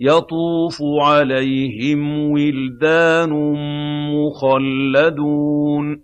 يَطُوفُ عَلَيْهِمْ وِلْدَانٌ مُّخَلَّدُونَ